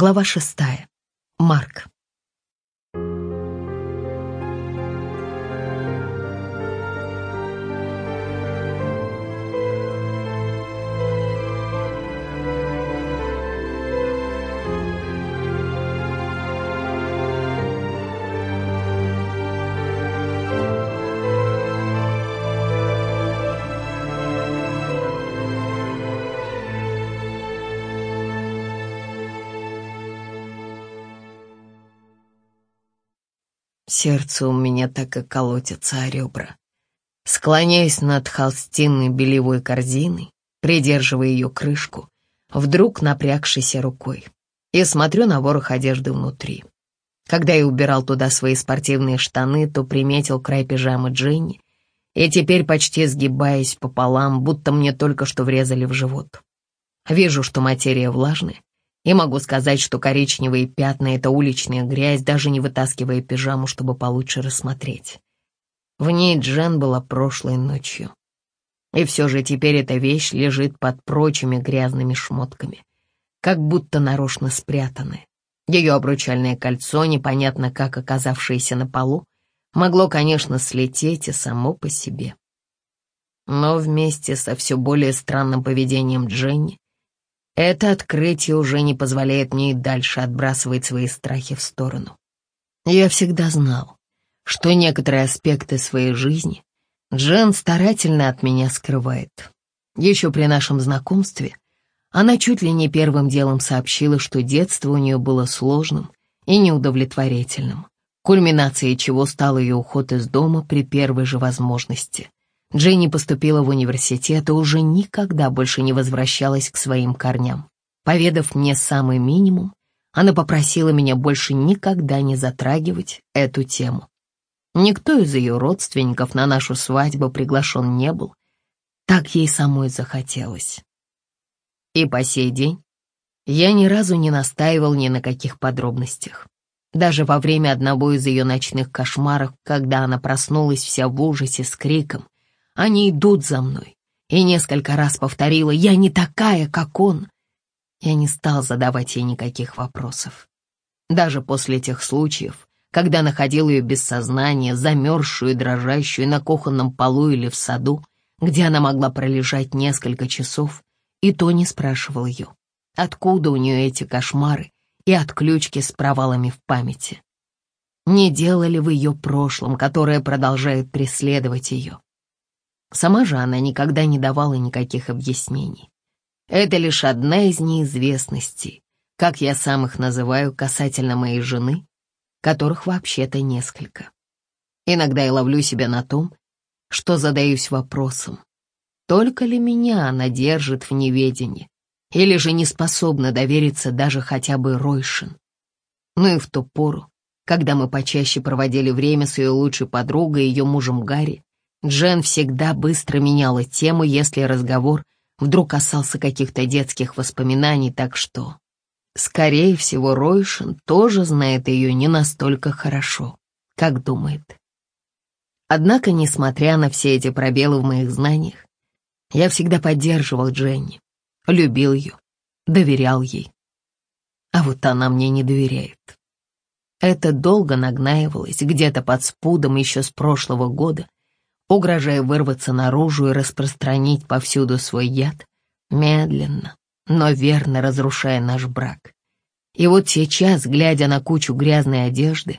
Глава шестая. Марк. Сердце у меня так и колотится о ребра. Склоняясь над холстинной белевой корзиной, придерживая ее крышку, вдруг напрягшейся рукой, и смотрю на ворох одежды внутри. Когда я убирал туда свои спортивные штаны, то приметил край пижамы Дженни, и теперь почти сгибаясь пополам, будто мне только что врезали в живот. Вижу, что материя влажная, и могу сказать, что коричневые пятна — это уличная грязь, даже не вытаскивая пижаму, чтобы получше рассмотреть. В ней Джен была прошлой ночью. И все же теперь эта вещь лежит под прочими грязными шмотками, как будто нарочно спрятанная. Ее обручальное кольцо, непонятно как оказавшееся на полу, могло, конечно, слететь и само по себе. Но вместе со все более странным поведением Дженни это открытие уже не позволяет мне и дальше отбрасывать свои страхи в сторону. Я всегда знал, что некоторые аспекты своей жизни Джен старательно от меня скрывает. Еще при нашем знакомстве она чуть ли не первым делом сообщила, что детство у нее было сложным и неудовлетворительным, кульминацией чего стал ее уход из дома при первой же возможности. Дженни поступила в университет и уже никогда больше не возвращалась к своим корням. Поведав мне самый минимум, она попросила меня больше никогда не затрагивать эту тему. Никто из ее родственников на нашу свадьбу приглашен не был. Так ей самой захотелось. И по сей день я ни разу не настаивал ни на каких подробностях. Даже во время одного из ее ночных кошмаров, когда она проснулась вся в ужасе с криком они идут за мной. И несколько раз повторила «Я не такая, как он». Я не стал задавать ей никаких вопросов. Даже после тех случаев, когда находил ее без сознания, замерзшую и дрожащую на кухонном полу или в саду, где она могла пролежать несколько часов, и то не спрашивал ее, откуда у нее эти кошмары и отключки с провалами в памяти. Не делали в ее прошлом, которое продолжает преследовать ее. Сама же она никогда не давала никаких объяснений. Это лишь одна из неизвестностей, как я сам их называю касательно моей жены, которых вообще-то несколько. Иногда я ловлю себя на том, что задаюсь вопросом, только ли меня она держит в неведении, или же не способна довериться даже хотя бы Ройшин. Ну и в ту пору, когда мы почаще проводили время с ее лучшей подругой и ее мужем Гарри, Джен всегда быстро меняла тему, если разговор вдруг касался каких-то детских воспоминаний, так что, скорее всего, Ройшин тоже знает ее не настолько хорошо, как думает. Однако, несмотря на все эти пробелы в моих знаниях, я всегда поддерживал Дженни, любил ее, доверял ей. А вот она мне не доверяет. Это долго нагнаивалось где-то под спудом еще с прошлого года, угрожая вырваться наружу и распространить повсюду свой яд, медленно, но верно разрушая наш брак. И вот сейчас, глядя на кучу грязной одежды,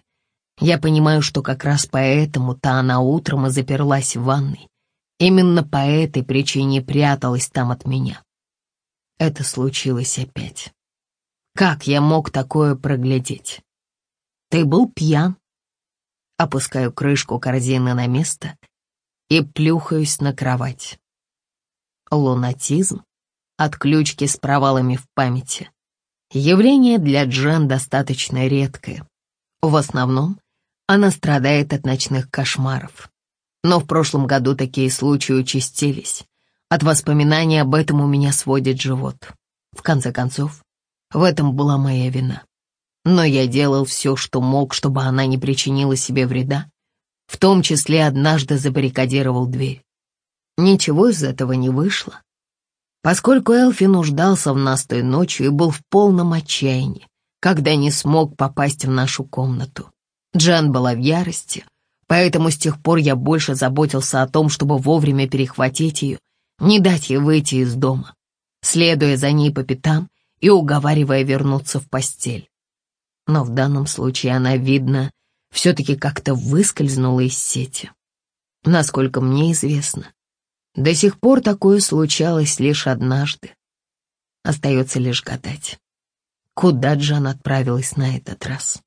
я понимаю, что как раз поэтому-то она утром и заперлась в ванной. Именно по этой причине пряталась там от меня. Это случилось опять. Как я мог такое проглядеть? Ты был пьян? Опускаю крышку корзины на место и плюхаюсь на кровать. Лунатизм, отключки с провалами в памяти. Явление для Джен достаточно редкое. В основном она страдает от ночных кошмаров. Но в прошлом году такие случаи участились. От воспоминаний об этом у меня сводит живот. В конце концов, в этом была моя вина. Но я делал все, что мог, чтобы она не причинила себе вреда, в том числе однажды забаррикадировал дверь. Ничего из этого не вышло, поскольку Элфи нуждался в нас той ночью и был в полном отчаянии. когда не смог попасть в нашу комнату. Джан была в ярости, поэтому с тех пор я больше заботился о том, чтобы вовремя перехватить ее, не дать ей выйти из дома, следуя за ней по пятам и уговаривая вернуться в постель. Но в данном случае она, видно, все-таки как-то выскользнула из сети. Насколько мне известно, до сих пор такое случалось лишь однажды. Остается лишь гадать, куда Джан отправилась на этот раз.